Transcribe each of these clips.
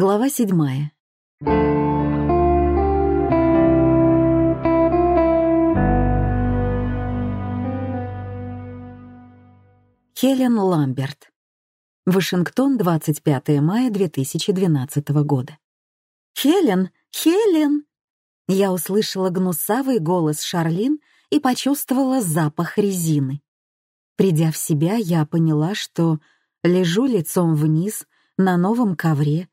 Глава седьмая. Хелен Ламберт. Вашингтон, 25 мая 2012 года. «Хелен! Хелен!» Я услышала гнусавый голос Шарлин и почувствовала запах резины. Придя в себя, я поняла, что лежу лицом вниз на новом ковре,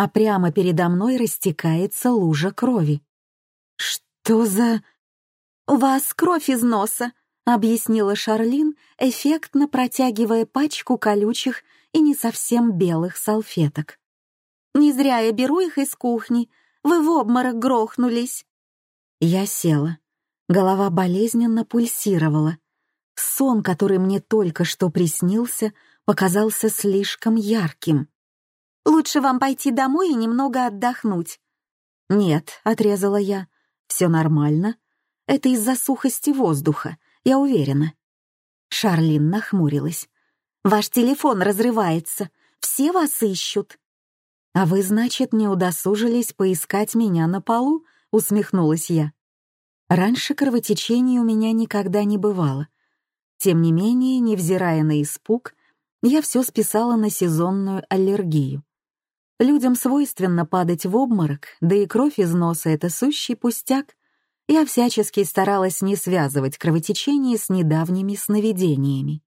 а прямо передо мной растекается лужа крови. «Что за...» «У вас кровь из носа», — объяснила Шарлин, эффектно протягивая пачку колючих и не совсем белых салфеток. «Не зря я беру их из кухни. Вы в обморок грохнулись». Я села. Голова болезненно пульсировала. Сон, который мне только что приснился, показался слишком ярким. «Лучше вам пойти домой и немного отдохнуть». «Нет», — отрезала я, — «все нормально. Это из-за сухости воздуха, я уверена». Шарлин нахмурилась. «Ваш телефон разрывается. Все вас ищут». «А вы, значит, не удосужились поискать меня на полу?» — усмехнулась я. Раньше кровотечений у меня никогда не бывало. Тем не менее, невзирая на испуг, я все списала на сезонную аллергию. Людям свойственно падать в обморок, да и кровь из носа — это сущий пустяк. Я всячески старалась не связывать кровотечение с недавними сновидениями.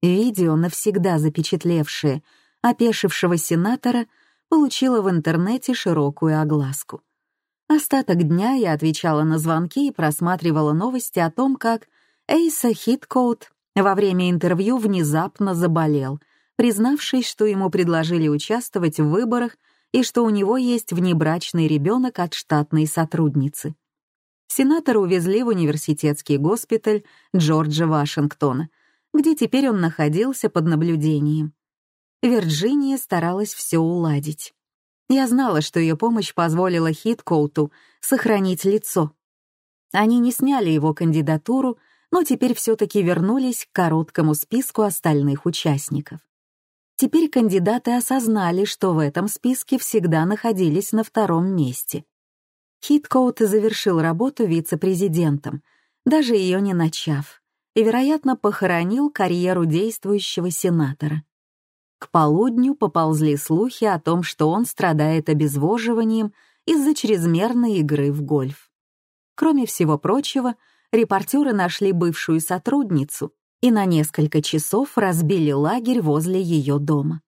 Видео, навсегда запечатлевшее опешившего сенатора, получило в интернете широкую огласку. Остаток дня я отвечала на звонки и просматривала новости о том, как Эйса Хиткоут во время интервью внезапно заболел, признавшись, что ему предложили участвовать в выборах и что у него есть внебрачный ребенок от штатной сотрудницы. Сенатора увезли в университетский госпиталь Джорджа Вашингтона, где теперь он находился под наблюдением. Вирджиния старалась все уладить. Я знала, что ее помощь позволила Хиткоуту сохранить лицо. Они не сняли его кандидатуру, но теперь все-таки вернулись к короткому списку остальных участников. Теперь кандидаты осознали, что в этом списке всегда находились на втором месте. Хиткоут завершил работу вице-президентом, даже ее не начав, и, вероятно, похоронил карьеру действующего сенатора. К полудню поползли слухи о том, что он страдает обезвоживанием из-за чрезмерной игры в гольф. Кроме всего прочего, репортеры нашли бывшую сотрудницу и на несколько часов разбили лагерь возле ее дома.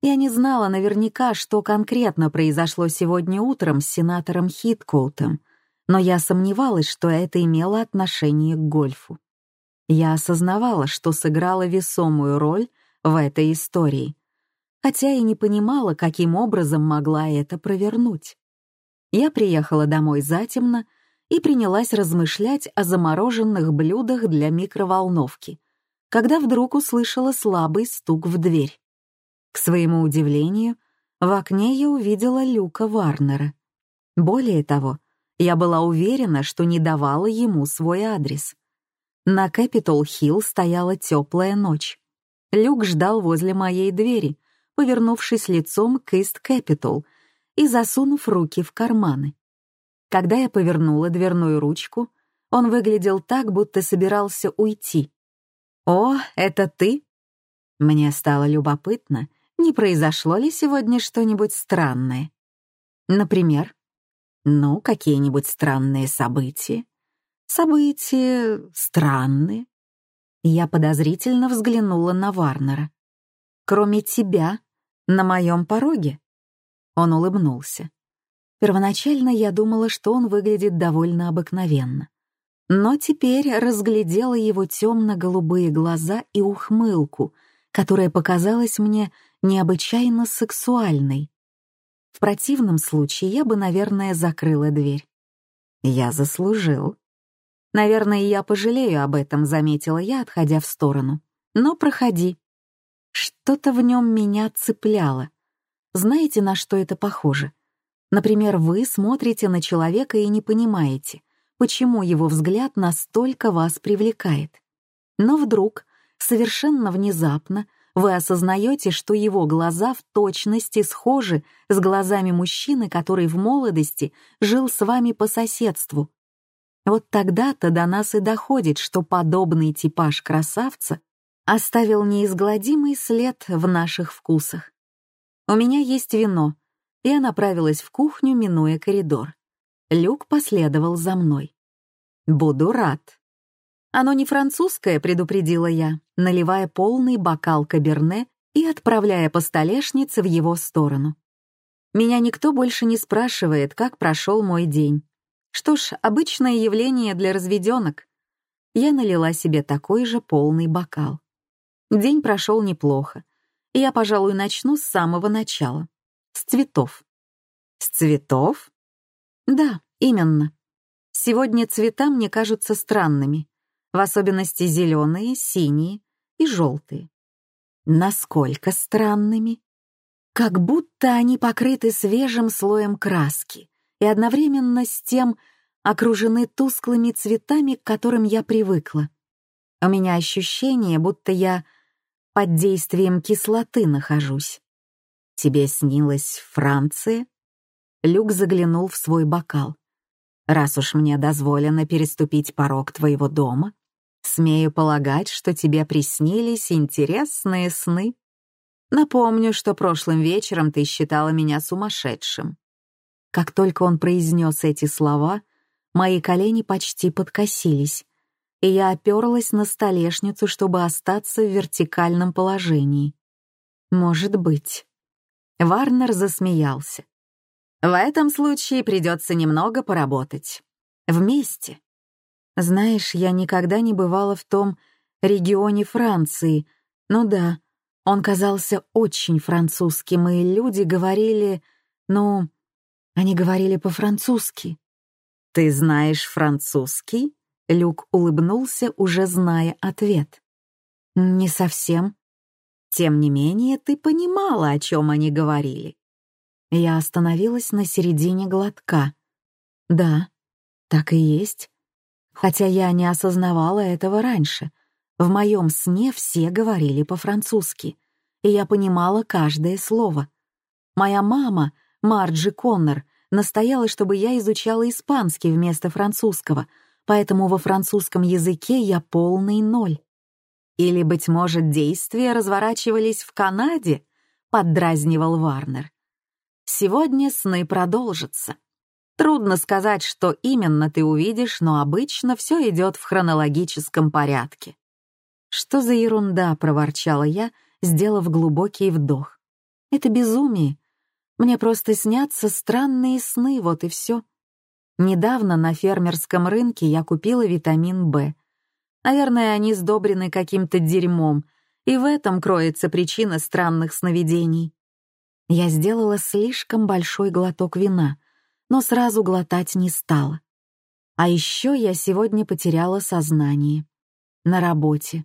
Я не знала наверняка, что конкретно произошло сегодня утром с сенатором Хиткоутом, но я сомневалась, что это имело отношение к гольфу. Я осознавала, что сыграла весомую роль в этой истории, хотя и не понимала, каким образом могла это провернуть. Я приехала домой затемно и принялась размышлять о замороженных блюдах для микроволновки, когда вдруг услышала слабый стук в дверь. К своему удивлению, в окне я увидела Люка Варнера. Более того, я была уверена, что не давала ему свой адрес. На Кэпитол-Хилл стояла теплая ночь. Люк ждал возле моей двери, повернувшись лицом к Ист Кэпитол и засунув руки в карманы. Когда я повернула дверную ручку, он выглядел так, будто собирался уйти. «О, это ты?» Мне стало любопытно, не произошло ли сегодня что-нибудь странное. Например, ну, какие-нибудь странные события. События странные. Я подозрительно взглянула на Варнера. «Кроме тебя, на моем пороге?» Он улыбнулся. Первоначально я думала, что он выглядит довольно обыкновенно. Но теперь разглядела его темно-голубые глаза и ухмылку, которая показалась мне необычайно сексуальной. В противном случае я бы, наверное, закрыла дверь. Я заслужил. Наверное, я пожалею об этом, заметила я, отходя в сторону. Но проходи. Что-то в нем меня цепляло. Знаете, на что это похоже? Например, вы смотрите на человека и не понимаете, почему его взгляд настолько вас привлекает. Но вдруг, совершенно внезапно, вы осознаете, что его глаза в точности схожи с глазами мужчины, который в молодости жил с вами по соседству. Вот тогда-то до нас и доходит, что подобный типаж красавца оставил неизгладимый след в наших вкусах. У меня есть вино. Я направилась в кухню, минуя коридор. Люк последовал за мной. «Буду рад», «Оно не французское», — предупредила я, наливая полный бокал каберне и отправляя по столешнице в его сторону. Меня никто больше не спрашивает, как прошел мой день. Что ж, обычное явление для разведенок. Я налила себе такой же полный бокал. День прошел неплохо. Я, пожалуй, начну с самого начала. С цветов. С цветов? Да, именно. Сегодня цвета мне кажутся странными в особенности зеленые, синие и желтые. Насколько странными? Как будто они покрыты свежим слоем краски и одновременно с тем окружены тусклыми цветами, к которым я привыкла. У меня ощущение, будто я под действием кислоты нахожусь. Тебе снилась Франция? Люк заглянул в свой бокал. Раз уж мне дозволено переступить порог твоего дома, Смею полагать, что тебе приснились интересные сны. Напомню, что прошлым вечером ты считала меня сумасшедшим. Как только он произнес эти слова, мои колени почти подкосились, и я оперлась на столешницу, чтобы остаться в вертикальном положении. Может быть. Варнер засмеялся. В этом случае придется немного поработать. Вместе. Знаешь, я никогда не бывала в том регионе Франции. Ну да, он казался очень французским, и люди говорили... Ну, они говорили по-французски. «Ты знаешь французский?» Люк улыбнулся, уже зная ответ. «Не совсем. Тем не менее, ты понимала, о чем они говорили». Я остановилась на середине глотка. «Да, так и есть хотя я не осознавала этого раньше. В моем сне все говорили по-французски, и я понимала каждое слово. Моя мама, Марджи Коннор, настояла, чтобы я изучала испанский вместо французского, поэтому во французском языке я полный ноль. Или, быть может, действия разворачивались в Канаде, поддразнивал Варнер. Сегодня сны продолжатся. Трудно сказать, что именно ты увидишь, но обычно все идет в хронологическом порядке. «Что за ерунда?» — проворчала я, сделав глубокий вдох. «Это безумие. Мне просто снятся странные сны, вот и все. Недавно на фермерском рынке я купила витамин «Б». Наверное, они сдобрены каким-то дерьмом, и в этом кроется причина странных сновидений. Я сделала слишком большой глоток вина — но сразу глотать не стала. А еще я сегодня потеряла сознание. На работе.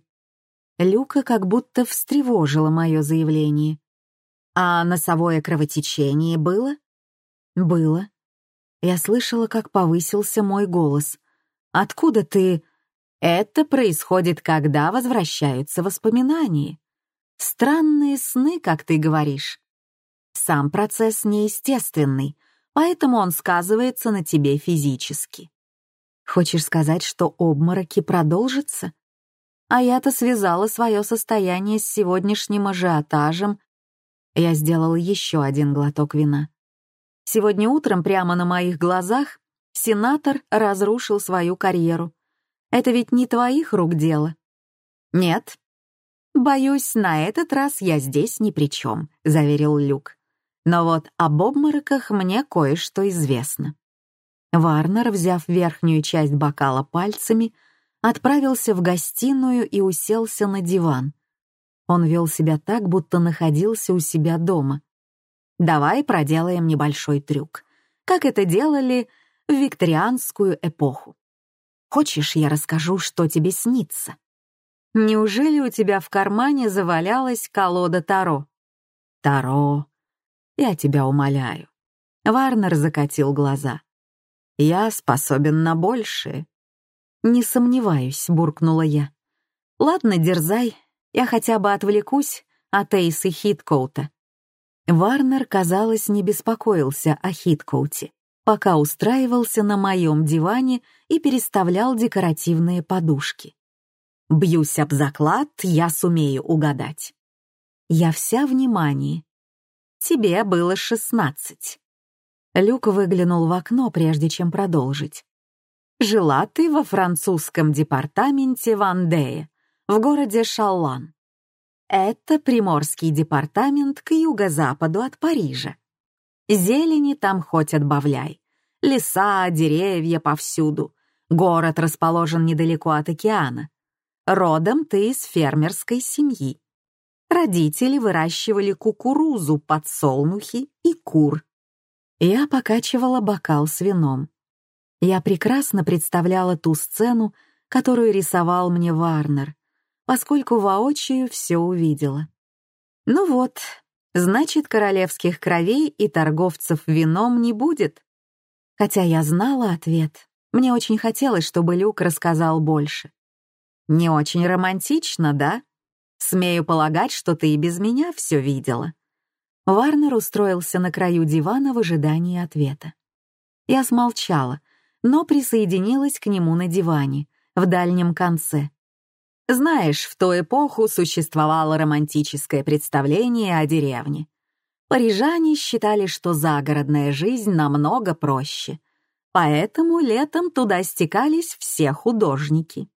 Люка как будто встревожила мое заявление. А носовое кровотечение было? Было. Я слышала, как повысился мой голос. «Откуда ты...» Это происходит, когда возвращаются воспоминания. Странные сны, как ты говоришь. Сам процесс неестественный, поэтому он сказывается на тебе физически. Хочешь сказать, что обмороки продолжатся? А я-то связала свое состояние с сегодняшним ажиотажем. Я сделала еще один глоток вина. Сегодня утром прямо на моих глазах сенатор разрушил свою карьеру. Это ведь не твоих рук дело. Нет. Боюсь, на этот раз я здесь ни при чем, заверил Люк. Но вот об обмороках мне кое-что известно. Варнер, взяв верхнюю часть бокала пальцами, отправился в гостиную и уселся на диван. Он вел себя так, будто находился у себя дома. «Давай проделаем небольшой трюк, как это делали в викторианскую эпоху. Хочешь, я расскажу, что тебе снится? Неужели у тебя в кармане завалялась колода Таро? Таро я тебя умоляю». Варнер закатил глаза. «Я способен на большее». «Не сомневаюсь», — буркнула я. «Ладно, дерзай, я хотя бы отвлекусь, от Эйса Хиткоута. Варнер, казалось, не беспокоился о Хиткоуте, пока устраивался на моем диване и переставлял декоративные подушки. Бьюсь об заклад, я сумею угадать. Я вся внимание. Тебе было шестнадцать. Люк выглянул в окно, прежде чем продолжить. Жила ты во французском департаменте Вандея, в городе Шаллан. Это приморский департамент к юго-западу от Парижа. Зелени там хоть отбавляй. Леса, деревья повсюду. Город расположен недалеко от океана. Родом ты из фермерской семьи. Родители выращивали кукурузу, подсолнухи и кур. Я покачивала бокал с вином. Я прекрасно представляла ту сцену, которую рисовал мне Варнер, поскольку воочию все увидела. Ну вот, значит, королевских кровей и торговцев вином не будет. Хотя я знала ответ, мне очень хотелось, чтобы Люк рассказал больше. Не очень романтично, да? Смею полагать, что ты и без меня все видела. Варнер устроился на краю дивана в ожидании ответа. Я смолчала, но присоединилась к нему на диване, в дальнем конце. Знаешь, в ту эпоху существовало романтическое представление о деревне. Парижане считали, что загородная жизнь намного проще, поэтому летом туда стекались все художники.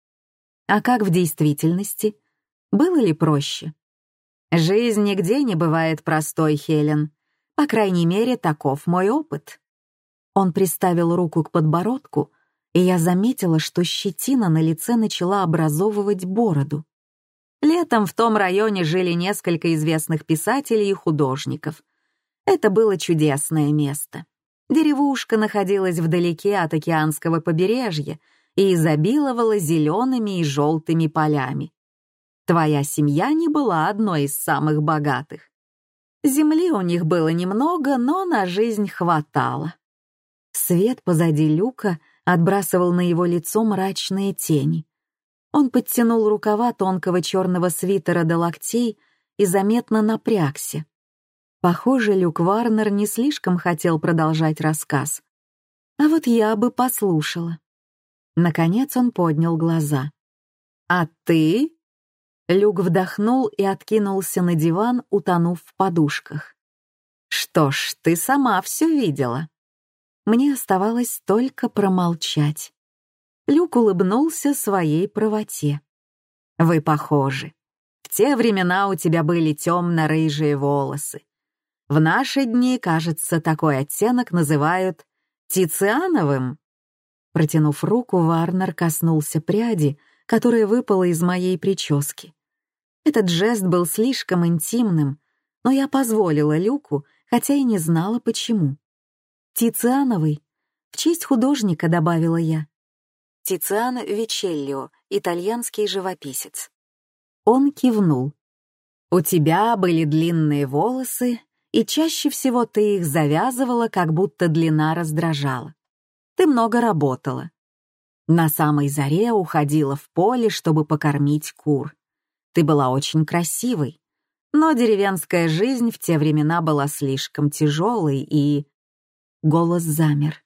А как в действительности? Было ли проще? Жизнь нигде не бывает простой, Хелен. По крайней мере, таков мой опыт. Он приставил руку к подбородку, и я заметила, что щетина на лице начала образовывать бороду. Летом в том районе жили несколько известных писателей и художников. Это было чудесное место. Деревушка находилась вдалеке от океанского побережья и изобиловала зелеными и желтыми полями. Твоя семья не была одной из самых богатых. Земли у них было немного, но на жизнь хватало. Свет позади люка отбрасывал на его лицо мрачные тени. Он подтянул рукава тонкого черного свитера до локтей и заметно напрягся. Похоже, Люк Варнер не слишком хотел продолжать рассказ. А вот я бы послушала. Наконец он поднял глаза. «А ты?» Люк вдохнул и откинулся на диван, утонув в подушках. «Что ж, ты сама все видела». Мне оставалось только промолчать. Люк улыбнулся своей правоте. «Вы похожи. В те времена у тебя были темно-рыжие волосы. В наши дни, кажется, такой оттенок называют тициановым». Протянув руку, Варнер коснулся пряди, которая выпала из моей прически. Этот жест был слишком интимным, но я позволила Люку, хотя и не знала почему. Тициановый. В честь художника добавила я. Тициано Вичеллио, итальянский живописец. Он кивнул. «У тебя были длинные волосы, и чаще всего ты их завязывала, как будто длина раздражала. Ты много работала. На самой заре уходила в поле, чтобы покормить кур. Ты была очень красивой, но деревенская жизнь в те времена была слишком тяжелой и Голос замер.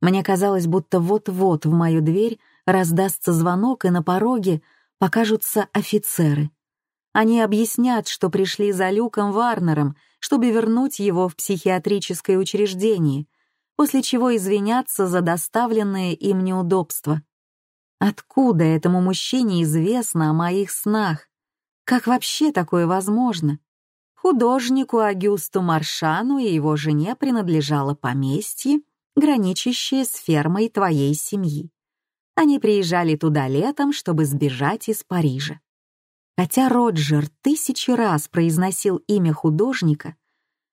Мне казалось, будто вот-вот в мою дверь раздастся звонок, и на пороге покажутся офицеры. Они объяснят, что пришли за Люком Варнером, чтобы вернуть его в психиатрическое учреждение, после чего извиняться за доставленные им неудобства. Откуда этому мужчине известно о моих снах? Как вообще такое возможно? Художнику Агюсту Маршану и его жене принадлежало поместье, граничащее с фермой твоей семьи. Они приезжали туда летом, чтобы сбежать из Парижа. Хотя Роджер тысячи раз произносил имя художника,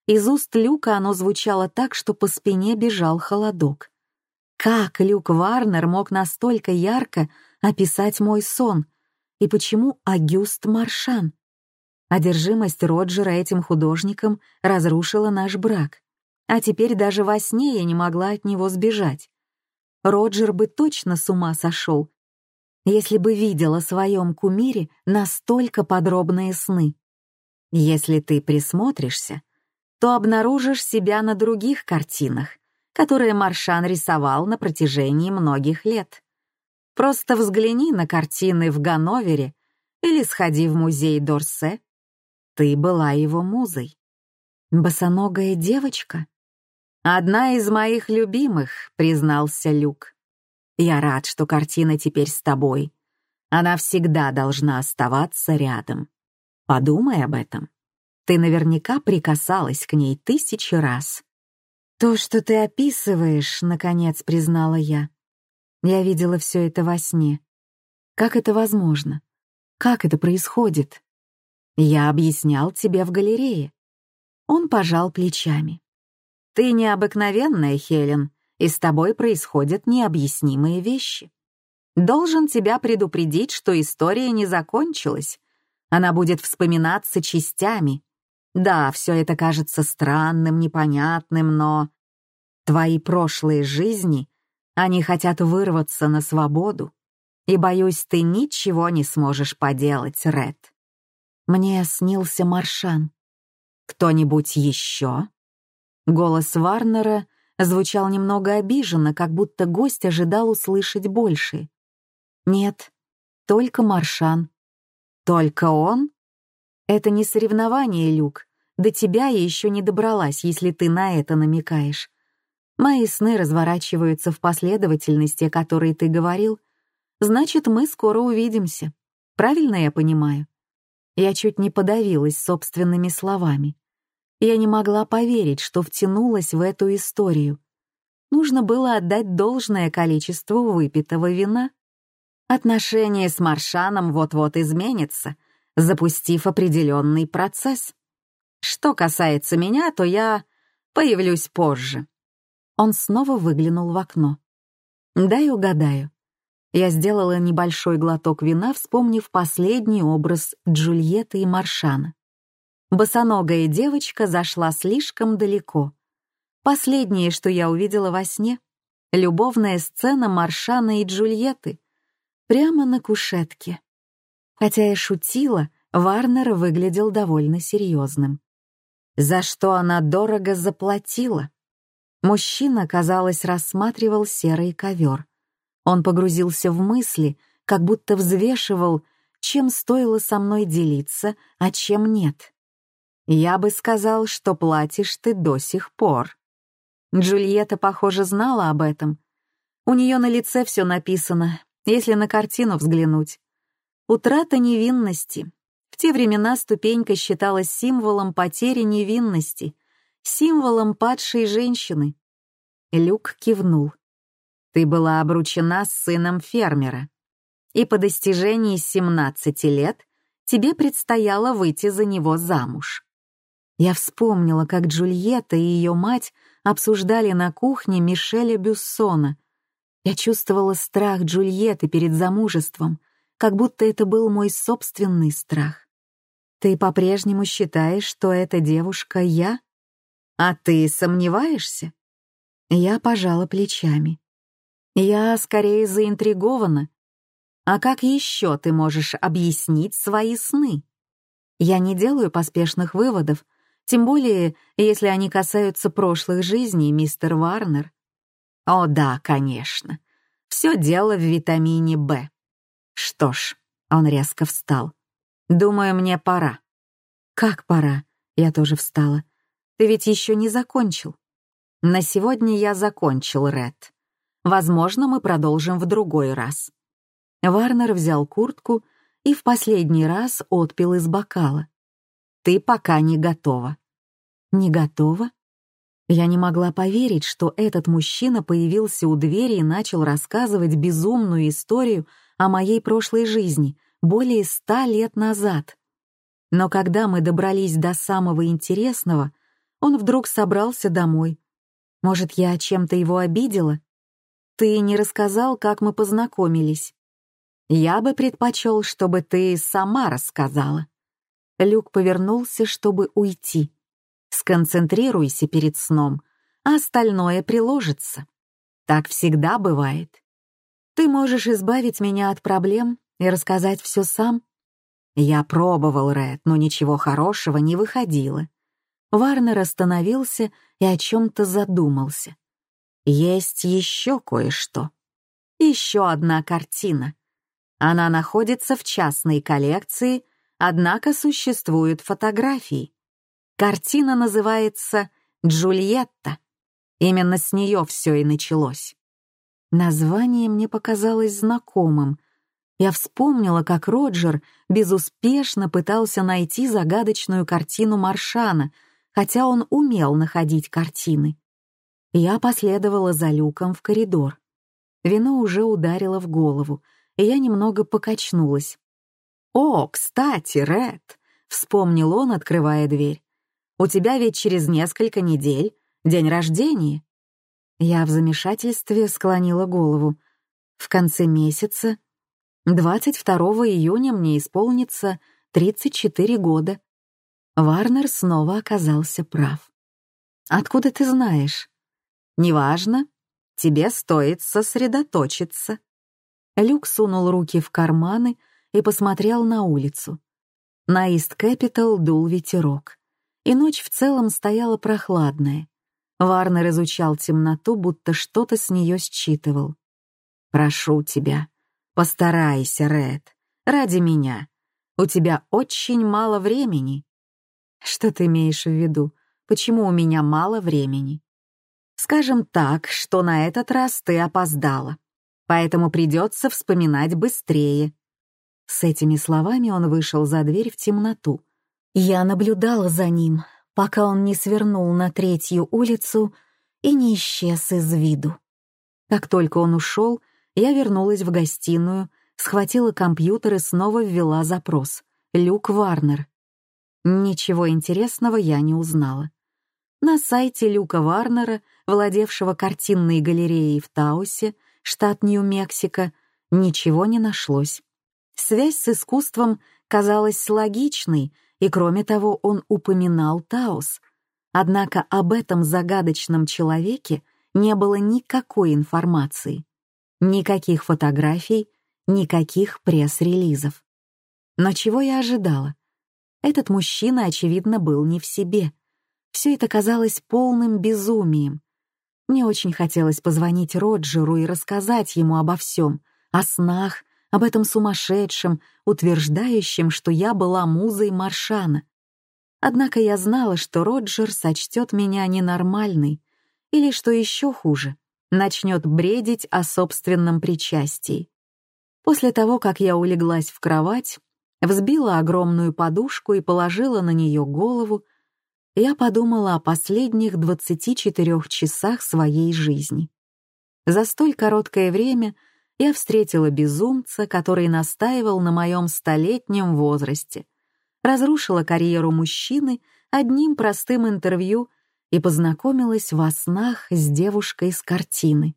из уст Люка оно звучало так, что по спине бежал холодок. Как Люк Варнер мог настолько ярко описать мой сон? И почему Агюст Маршан? Одержимость Роджера этим художником разрушила наш брак. А теперь даже во сне я не могла от него сбежать. Роджер бы точно с ума сошел, если бы видел о своем кумире настолько подробные сны. Если ты присмотришься, то обнаружишь себя на других картинах, которые Маршан рисовал на протяжении многих лет. Просто взгляни на картины в Ганновере или сходи в музей Дорсе. Ты была его музой. Босоногая девочка? Одна из моих любимых, признался Люк. Я рад, что картина теперь с тобой. Она всегда должна оставаться рядом. Подумай об этом. Ты наверняка прикасалась к ней тысячи раз. То, что ты описываешь, наконец признала я. Я видела все это во сне. Как это возможно? Как это происходит? Я объяснял тебе в галерее. Он пожал плечами. Ты необыкновенная, Хелен, и с тобой происходят необъяснимые вещи. Должен тебя предупредить, что история не закончилась. Она будет вспоминаться частями. Да, все это кажется странным, непонятным, но... Твои прошлые жизни, они хотят вырваться на свободу. И, боюсь, ты ничего не сможешь поделать, Ред. Мне снился Маршан. Кто-нибудь еще? Голос Варнера звучал немного обиженно, как будто гость ожидал услышать больше. Нет, только Маршан. Только он? Это не соревнование, Люк. До тебя я еще не добралась, если ты на это намекаешь. Мои сны разворачиваются в последовательности, о которой ты говорил. Значит, мы скоро увидимся. Правильно я понимаю? Я чуть не подавилась собственными словами. Я не могла поверить, что втянулась в эту историю. Нужно было отдать должное количеству выпитого вина. Отношения с Маршаном вот-вот изменятся, запустив определенный процесс. Что касается меня, то я появлюсь позже. Он снова выглянул в окно. Дай угадаю. Я сделала небольшой глоток вина, вспомнив последний образ Джульетты и Маршана. Босоногая девочка зашла слишком далеко. Последнее, что я увидела во сне — любовная сцена Маршана и Джульетты — прямо на кушетке. Хотя я шутила, Варнер выглядел довольно серьезным. За что она дорого заплатила? Мужчина, казалось, рассматривал серый ковер. Он погрузился в мысли, как будто взвешивал, чем стоило со мной делиться, а чем нет. Я бы сказал, что платишь ты до сих пор. Джульетта, похоже, знала об этом. У нее на лице все написано, если на картину взглянуть. Утрата невинности. В те времена ступенька считалась символом потери невинности, символом падшей женщины. Люк кивнул. Ты была обручена с сыном фермера, и по достижении 17 лет тебе предстояло выйти за него замуж. Я вспомнила, как Джульетта и ее мать обсуждали на кухне Мишеля Бюссона — я чувствовала страх Джульетты перед замужеством, как будто это был мой собственный страх. Ты по-прежнему считаешь, что эта девушка я? А ты сомневаешься? Я пожала плечами. Я скорее заинтригована. А как еще ты можешь объяснить свои сны? Я не делаю поспешных выводов, тем более, если они касаются прошлых жизней, мистер Варнер. О да, конечно. Все дело в витамине В. Что ж, он резко встал. Думаю, мне пора. Как пора? Я тоже встала. Ты ведь еще не закончил. На сегодня я закончил, Ред. Возможно, мы продолжим в другой раз. Варнер взял куртку и в последний раз отпил из бокала. Ты пока не готова. Не готова? Я не могла поверить, что этот мужчина появился у двери и начал рассказывать безумную историю о моей прошлой жизни более ста лет назад. Но когда мы добрались до самого интересного, он вдруг собрался домой. Может, я чем-то его обидела? Ты не рассказал, как мы познакомились. Я бы предпочел, чтобы ты сама рассказала. Люк повернулся, чтобы уйти. Сконцентрируйся перед сном, а остальное приложится. Так всегда бывает. Ты можешь избавить меня от проблем и рассказать все сам. Я пробовал, Ред, но ничего хорошего не выходило. Варнер остановился и о чем-то задумался. Есть еще кое-что. Еще одна картина. Она находится в частной коллекции, однако существуют фотографии. Картина называется «Джульетта». Именно с нее все и началось. Название мне показалось знакомым. Я вспомнила, как Роджер безуспешно пытался найти загадочную картину Маршана, хотя он умел находить картины. Я последовала за люком в коридор. Вино уже ударило в голову, и я немного покачнулась. «О, кстати, Ред!» — вспомнил он, открывая дверь. «У тебя ведь через несколько недель день рождения». Я в замешательстве склонила голову. В конце месяца, 22 июня, мне исполнится 34 года. Варнер снова оказался прав. «Откуда ты знаешь?» «Неважно. Тебе стоит сосредоточиться». Люк сунул руки в карманы и посмотрел на улицу. На Ист-Кэпитал дул ветерок, и ночь в целом стояла прохладная. Варнер изучал темноту, будто что-то с нее считывал. «Прошу тебя, постарайся, Ред, ради меня. У тебя очень мало времени». «Что ты имеешь в виду? Почему у меня мало времени?» «Скажем так, что на этот раз ты опоздала поэтому придется вспоминать быстрее». С этими словами он вышел за дверь в темноту. Я наблюдала за ним, пока он не свернул на третью улицу и не исчез из виду. Как только он ушел, я вернулась в гостиную, схватила компьютер и снова ввела запрос. «Люк Варнер». Ничего интересного я не узнала. На сайте Люка Варнера, владевшего картинной галереей в Таусе, штат Нью-Мексико, ничего не нашлось. Связь с искусством казалась логичной, и кроме того он упоминал Таос. Однако об этом загадочном человеке не было никакой информации. Никаких фотографий, никаких пресс-релизов. Но чего я ожидала? Этот мужчина, очевидно, был не в себе. Все это казалось полным безумием, мне очень хотелось позвонить Роджеру и рассказать ему обо всем, о снах, об этом сумасшедшем, утверждающем, что я была музой Маршана. Однако я знала, что Роджер сочтет меня ненормальной, или, что еще хуже, начнет бредить о собственном причастии. После того, как я улеглась в кровать, взбила огромную подушку и положила на нее голову, я подумала о последних 24 часах своей жизни. За столь короткое время я встретила безумца, который настаивал на моем столетнем возрасте, разрушила карьеру мужчины одним простым интервью и познакомилась во снах с девушкой с картины.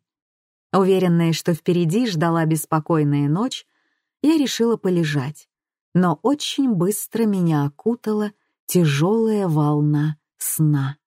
Уверенная, что впереди ждала беспокойная ночь, я решила полежать, но очень быстро меня окутала тяжелая волна сна.